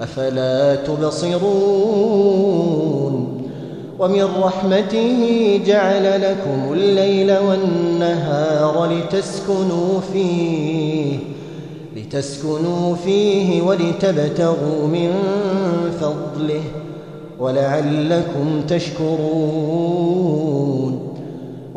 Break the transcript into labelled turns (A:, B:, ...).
A: أفلا تبصرون ومن رحمته جعل لكم الليل والنهار لتسكنوا فيه لتسكنوا فيه ولتبتغوا من فضله ولعلكم تشكرون